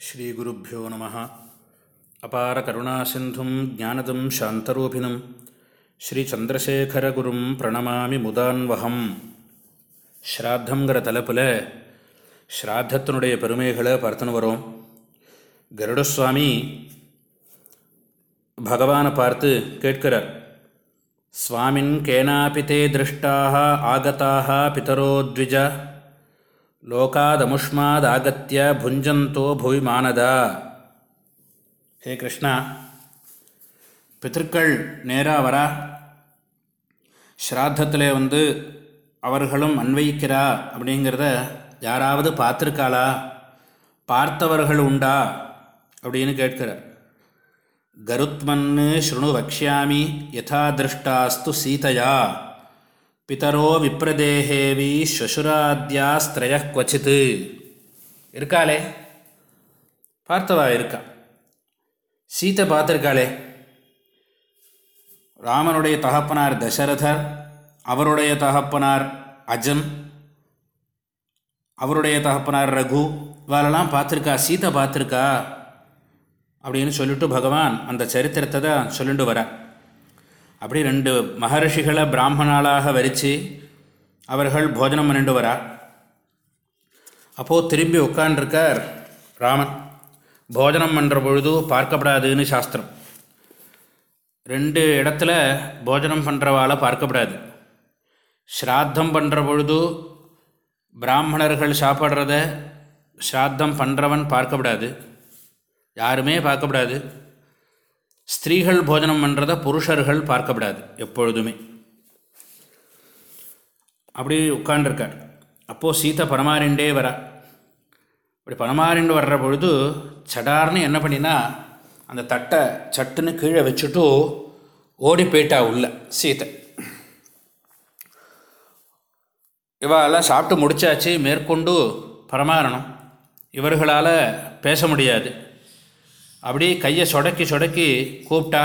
ஸ்ரீகுருப்போ நம. அபார கருணாசிந்தும் ஜானதம் சாந்தரூபிணம் ஸ்ரீச்சந்திரசேகரகுரும் பிரணமாமி முதான்வகம் ஸ்ராத்தங்கிற தலைப்பில் ஸ்ராத்தத்தினுடைய பெருமைகளை பார்த்துன்னு வரோம். கருடசுவாமி பகவானை பார்த்து கேட்கிறார். சுவாமின் கேனாபி தே திருஷ்டாக ஆகத்தாக பிதரோத்விஜ லோகாதமுஷ்மாதாகத்திய புஞ்சந்தோ புவி மானதா ஹே கிருஷ்ணா பித்திருக்கள் நேராக வரா. ஸ்ராத்தத்தில் வந்து அவர்களும் அன்வயிக்கிறா அப்படிங்கிறத யாராவது பார்த்துருக்காளா? பார்த்தவர்கள் உண்டா? அப்படின்னு கேட்கிறார். கருத்மன்னு ஸ்ருணு வக்ஷாமி யதா திருஷ்டாஸ்து சீதையா? பிதரோ விப்ரதேகேவி ஸ்வசுராத்யாஸ்திரய கொச்சித்து இருக்காளே? பார்த்தவா இருக்கா? சீத்தை பார்த்துருக்காளே? ராமனுடைய தகப்பனார் தசரதர் அவருடைய தகப்பனார் அஜம் அவருடைய தகப்பனார் ரகு இவாளெல்லாம் பார்த்துருக்கா? சீத்தை பார்த்துருக்கா? அப்படின்னு சொல்லிட்டு பகவான் அந்த சரித்திரத்தை தான் சொல்லிட்டு வர அப்படி ரெண்டு மகர்ஷிகளை பிராமணாளாக வரித்து அவர்கள் போஜனம் பண்ணிட்டு வரா அப்போது திரும்பி உட்காண்டிருக்கார் ராமன். போஜனம் பண்ணுற பொழுது பார்க்கப்படாதுன்னு சாஸ்திரம். ரெண்டு இடத்துல போஜனம் பண்ணுறவாளை பார்க்கப்படாது. ஸ்ராத்தம் பண்ணுற பொழுது பிராமணர்கள் சாப்பிட்றத ஸ்ராத்தம் பண்ணுறவன் பார்க்கப்படாது. யாருமே பார்க்கப்படாது. ஸ்திரீகள் போஜனம் பண்ணுறத புருஷர்கள் பார்க்கப்படாது எப்பொழுதுமே. அப்படி உட்காண்டிருக்கார் அப்போது சீத்தை பரமாறிண்டே வரா. இப்படி பரமாறிண்டு வர்ற பொழுது சடார்னு என்ன பண்ணினா அந்த தட்டை சட்டுன்னு கீழே வச்சுட்டு ஓடி போயிட்டா உள்ள சீத்தை இவாலாம் சாப்பிட்டு முடித்தாச்சு மேற்கொண்டு பரமாறணும் இவர்களால் பேச முடியாது. அப்படியே கையை சொடக்கி சொடக்கி கூப்பிட்டா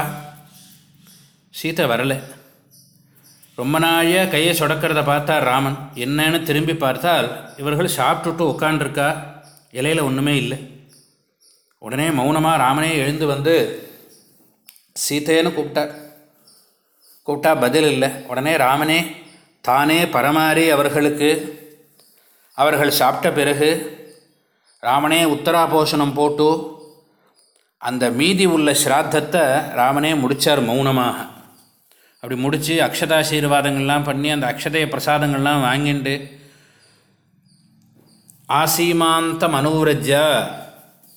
சீத்தை வரலை. ரொம்ப நாழியாக கையை சொடக்கிறத பார்த்தா ராமன் என்னன்னு திரும்பி பார்த்தால் இவர்கள் சாப்பிட்டுட்டு உட்காண்டிருக்கா இலையில் ஒன்றுமே இல்லை. உடனே மௌனமாக ராமனே எழுந்து வந்து சீதையன்னு கூப்பிட்டார் கூப்பிட்டா பதில் இல்லை. உடனே ராமனே தானே பரமாறி அவர்களுக்கு அவர்கள் சாப்பிட்ட பிறகு ராமனே உத்தராபோஷணம் போட்டு அந்த மீதி உள்ள ஸ்ராத்தத்தை ராமனே முடித்தார் மௌனமாக. அப்படி முடித்து அக்ஷதாசீர்வாதங்கள்லாம் பண்ணி அந்த அக்ஷதய பிரசாதங்கள்லாம் வாங்கிண்டு ஆசீமாந்தம் அனுரஜ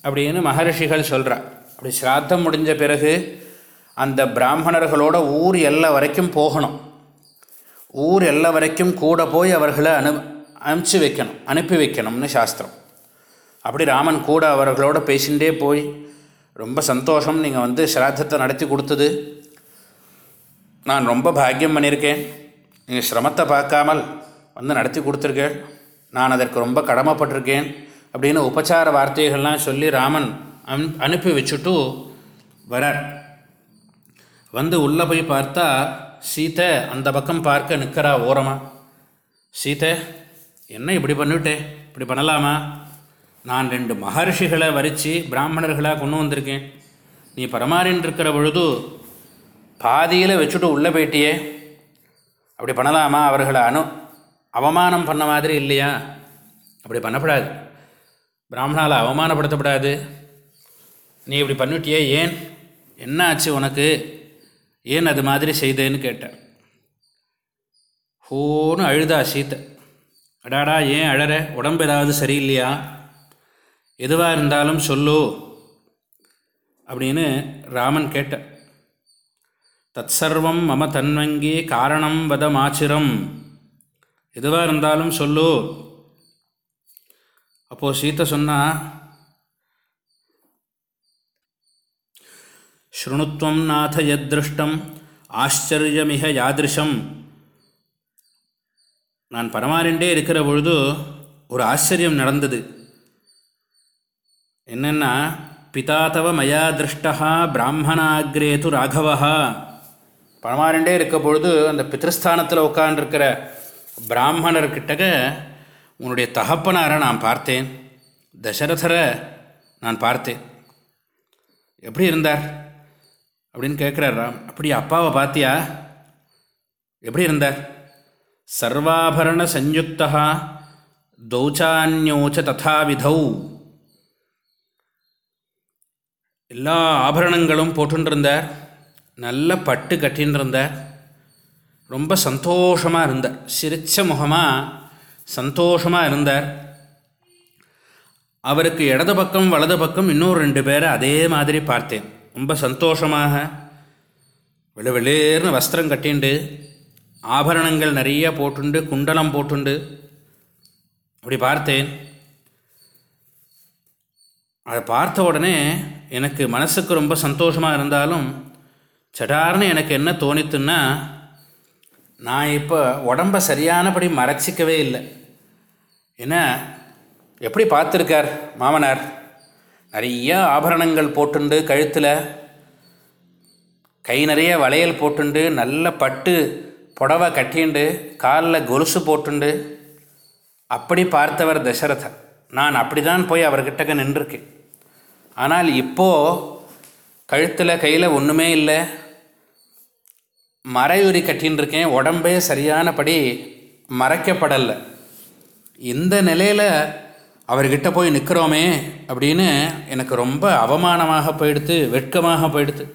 அப்படின்னு மகர்ஷிகள் சொல்கிறா அப்படி ஸ்ராத்தம் முடிஞ்ச பிறகு அந்த பிராமணர்களோட ஊர் எல்லை வரைக்கும் போகணும். ஊர் எல்லை வரைக்கும் கூட போய் அவர்களை அனு அனுப்பிச்சி வைக்கணும் அனுப்பி வைக்கணும்னு சாஸ்திரம். அப்படி ராமன் கூட அவர்களோட பேசிகிட்டே போய் ரொம்ப சந்தோஷம். நீங்கள் வந்து ஸ்ராத்தத்தை நடத்தி கொடுத்தது. நான் ரொம்ப பாக்கியம் பண்ணியிருக்கேன். நீங்கள் சிரமத்தை பார்க்காமல் வந்து நடத்தி கொடுத்துருக்கேன் நான் அதற்கு ரொம்ப கடமைப்பட்டிருக்கேன் அப்படின்னு உபச்சார வார்த்தைகள்லாம் சொல்லி ராமன் அன் அனுப்பி வச்சுட்டு வரார். வந்து உள்ளே போய் பார்த்தா சீத்தை அந்த பக்கம் பார்க்க நிற்கிறா ஓரமாக சீத்தை என்ன இப்படி பண்ணிவிட்டே? இப்படி பண்ணலாமா? நான் ரெண்டு மகர்ஷிகளை வரித்து பிராமணர்களாக கொண்டு வந்திருக்கேன். நீ பரமாறின் இருக்கிற பொழுது பாதியில் வச்சுட்டு உள்ளே போயிட்டியே. அப்படி பண்ணலாமா? அவர்களை அனு அவமானம் பண்ண மாதிரி இல்லையா? அப்படி பண்ணப்படாது. பிராமணால் அவமானப்படுத்தப்படாது. நீ இப்படி பண்ணிட்டியே ஏன்? என்ன ஆச்சு உனக்கு? ஏன் அது மாதிரி செய்தேன்னு கேட்டேன் ஹோன்னு அழுதா சீத்தை. அடாடா ஏன் அழற? உடம்பு ஏதாவது சரியில்லையா? எதுவாக இருந்தாலும் சொல்லு அப்படின்னு ராமன் கேட்ட. தத் சர்வம் மம தன்வங்கி காரணம் வதமாச்சிரம் எதுவாக இருந்தாலும் சொல்லு. அப்போது சீத்தை சொன்னா ஸ்ருணுத்வம் நாத யத்ருஷ்டம் ஆச்சரியமிக யாதிருஷம். நான் பரமாறிண்டே இருக்கிற பொழுது ஒரு ஆச்சரியம் நடந்தது. என்னென்னா பிதாத்தவ மயா திருஷ்டா பிராமணாகிரேது ராகவா பரமாரண்டே இருக்க பொழுது அந்த பித்திருஸ்தானத்தில் உட்காண்டிருக்கிற பிராமணர்கிட்டக உன்னுடைய தகப்பனாரை நான் பார்த்தேன். தசரதரை நான் பார்த்தேன். எப்படி இருந்தார்? அப்படின்னு கேட்குறார் ராம். அப்படி அப்பாவை பார்த்தியா எப்படி இருந்தார்? சர்வாபரண சஞ்சுக்தா தௌச்சான்யோச்ச ததாவிதௌ எல்லா ஆபரணங்களும் போட்டுருந்தார் நல்ல பட்டு கட்டின்றிருந்தார் ரொம்ப சந்தோஷமாக இருந்தார். சிரிச்ச முகமாக சந்தோஷமாக இருந்தார். அவருக்கு இடது பக்கம் வலது பக்கம் இன்னும் ரெண்டு பேரை அதே மாதிரி பார்த்தேன். ரொம்ப சந்தோஷமாக. வெளு வஸ்திரம் கட்டிண்டு ஆபரணங்கள் நிறைய போட்டுண்டு குண்டலம் போட்டுண்டு அப்படி பார்த்தேன். அதை பார்த்த உடனே எனக்கு மனசுக்கு ரொம்ப சந்தோஷமாக இருந்தாலும் சடார்னு எனக்கு என்ன தோணித்துன்னா நான் இப்போ உடம்பை சரியானபடி மறைச்சிக்கவே இல்லை. ஏன்னா எப்படி பார்த்துருக்கார் மாமனார்? நிறைய ஆபரணங்கள் போட்டுண்டு கழுத்தில் கை நிறைய வளையல் போட்டுண்டு நல்ல பட்டு புடவை கட்டிண்டு காலில் கொலுசு போட்டுண்டு அப்படி பார்த்தவர் தசரதர். நான் அப்படி தான் போய் அவர்கிட்டக்க நின்றுருக்கேன். ஆனால் இப்போது கழுத்தில் கையில் ஒன்றுமே இல்லை. மறையுறி கட்டின்னு இருக்கேன் உடம்பே சரியானபடி மறைக்கப்படலை. இந்த நிலையில் அவர்கிட்ட போய் நிற்கிறோமே அப்படின்னு எனக்கு ரொம்ப அவமானமாக போயிடுத்து வெட்கமாக போயிடுத்து.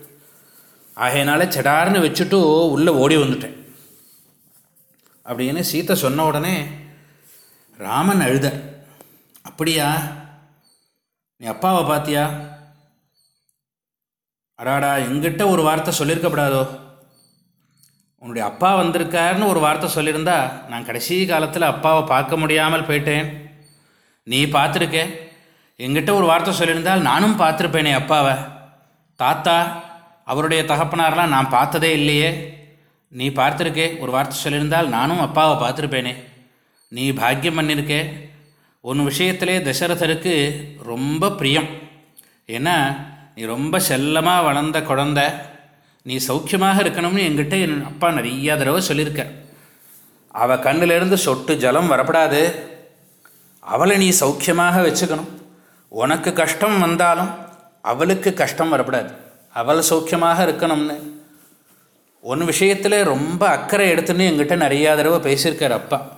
ஆகையினால செடார்னு வச்சுட்டு உள்ளே ஓடி வந்துட்டேன். அப்படின்னு சீத்தை சொன்ன உடனே ராமன் அழுத. அப்படியா? நீ அப்பாவை பார்த்தியா அடாடா எங்கிட்ட ஒரு வார்த்தை சொல்லியிருக்கப்படாதோ உன்னுடைய அப்பா வந்திருக்காருன்னு ஒரு வார்த்தை சொல்லியிருந்தா நான் கடைசி காலத்தில் அப்பாவை பார்க்க முடியாமல் போயிட்டேன். நீ பார்த்துருக்க. எங்கிட்ட ஒரு வார்த்தை சொல்லியிருந்தால் நானும் பார்த்துருப்பேனே அப்பாவை. தாத்தா அவருடைய தகப்பனாரெலாம் நான் பார்த்ததே இல்லையே. நீ பார்த்துருக்கே ஒரு வார்த்தை சொல்லியிருந்தால் நானும் அப்பாவை பார்த்துருப்பேனே. நீ பாக்கியம் பண்ணியிருக்கே ஒன்று விஷயத்திலே தசரதருக்கு ரொம்ப பிரியம். ஏன்னா நீ ரொம்ப செல்லமாக வளர்ந்த குழந்த. நீ சௌக்கியமாக இருக்கணும்னு என்கிட்ட என் அப்பா நிறையா தடவை சொல்லியிருக்க. அவள் கண்ணிலேருந்து சொட்டு ஜலம் வரப்படாது. அவளை நீ சௌக்கியமாக வச்சுக்கணும். உனக்கு கஷ்டம் வந்தாலும் அவளுக்கு கஷ்டம் வரப்படாது. அவள் சௌக்கியமாக இருக்கணும்னு. ஒன்று விஷயத்தில் ரொம்ப அக்கறை எடுத்துன்னு எங்கிட்ட நிறையா தடவை பேசியிருக்கார் அப்பா.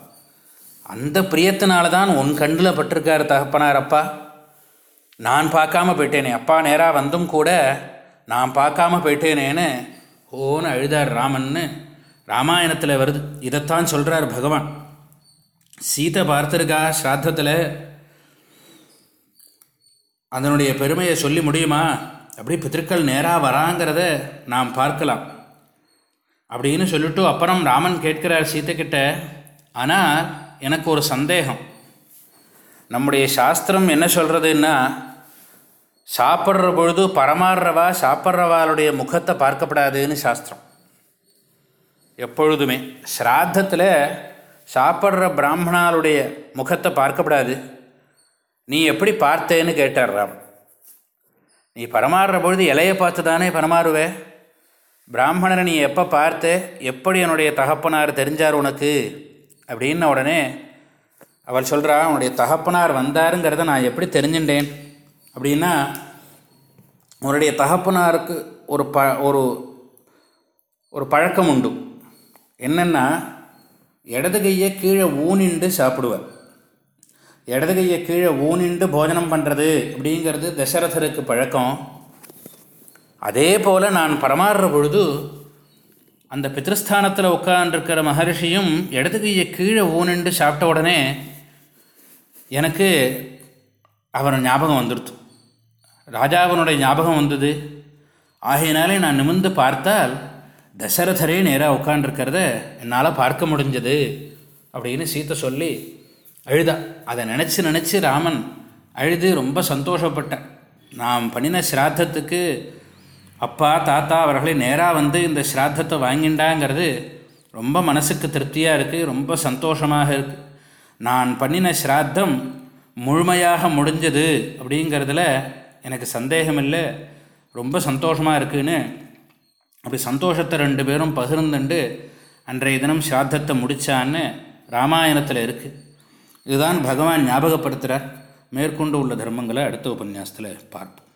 அந்த பிரியத்தினால தான் உன் கண்ணில் பட்டிருக்கார் தகப்பனார் அப்பா. நான் பார்க்காம போயிட்டேனே. அப்பா நேராக வந்தும் கூட நான் பார்க்காம போயிட்டேனேன்னு ஓன்னு அழுதார் ராமன்னு. ராமாயணத்தில் வருது. இதைத்தான் சொல்கிறார் பகவான். சீதை பார்த்துருக்கா ஸ்ராத்தத்தில்? அதனுடைய பெருமையை சொல்லி முடியுமா? அப்படி பித்திருக்கள் நேராக வராங்கிறத நாம் பார்க்கலாம். அப்படின்னு சொல்லிட்டு அப்புறம் ராமன் கேட்கிறார் சீத்தைக்கிட்ட ஆனால் எனக்கு ஒரு சந்தேகம். நம்முடைய சாஸ்திரம் என்ன சொல்கிறதுன்னா சாப்பிட்ற பொழுது பரமாறுறவா சாப்பிட்றவாளுடைய முகத்தை பார்க்கப்படாதுன்னு சாஸ்திரம். எப்பொழுதுமே. ஸ்ராத்தத்தில் சாப்பிட்ற பிராமணாளுடைய முகத்தை பார்க்கப்படாது. நீ எப்படி பார்த்தேன்னு கேட்டார் ராம். நீ பரமாறுற பொழுது இலையை பார்த்து தானே பரமாறுவே? பிராமணரை நீ எப்போ பார்த்து? எப்படி என்னுடைய தகப்பனார் தெரிஞ்சார் உனக்கு? அப்படின்ன உடனே அவள் சொல்கிறா அவனுடைய தகப்பனார் வந்தாருங்கிறத நான் எப்படி தெரிஞ்சுட்டேன்? அப்படின்னா உன்னுடைய தகப்பனாருக்கு ஒரு ப ஒரு ஒரு பழக்கம் உண்டு. என்னென்னா இடது கையை கீழே ஊனிண்டு சாப்பிடுவார். இடது கையை கீழே ஊனிண்டு போஜனம் பண்ணுறது அப்படிங்கிறது தசரதருக்கு பழக்கம். அதே போல் நான் பரமாறுற பொழுது அந்த பித்ருஸ்தானத்தில் உட்காந்துருக்கிற மகர்ஷியும் இடது கையை கீழே ஊனிண்டு சாப்பிட்ட உடனே எனக்கு அவன் ஞாபகம் வந்துடுத்து ராஜாவனுடைய ஞாபகம் வந்தது. ஆகையினாலே நான் நிமிந்து பார்த்தால் தசரதரே நேராக உட்காண்டிருக்கிறத என்னால் பார்க்க முடிஞ்சது அப்படின்னு சீத்தை சொல்லி அழுதா. அதை நினச்சி நினச்சி ராமன் அழுது ரொம்ப சந்தோஷப்பட்டேன். நாம் பண்ணின சிராத்தத்துக்கு அப்பா தாத்தா அவர்களே நேராக வந்து இந்த ஸ்ராத்தத்தை வாங்கிண்டாங்கிறது ரொம்ப மனசுக்கு திருப்தியாக இருக்குது ரொம்ப சந்தோஷமாக இருக்குது நான் பண்ணின ஸ்ராத்தம் முழுமையாக முடிஞ்சது அப்படிங்கிறதுல எனக்கு சந்தேகம் இல்லை ரொம்ப சந்தோஷமாக இருக்குன்னு அப்படி சந்தோஷத்தை ரெண்டு பேரும் பகிர்ந்துண்டு அன்றைய தினம் ஸ்ராத்தத்தை முடித்தான்னு ராமாயணத்தில் இருக்குது இதுதான் பகவான் ஞாபகப்படுத்துகிறார் மேற்கொண்டு உள்ள தர்மங்களை அடுத்த உபன்யாசத்தில் பார்ப்போம்.